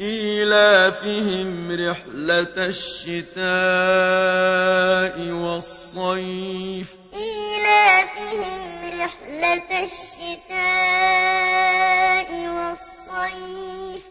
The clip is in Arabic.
إيلافهم رحلة الشتاء والصيف. إيلافهم رحلة الشتاء والصيف.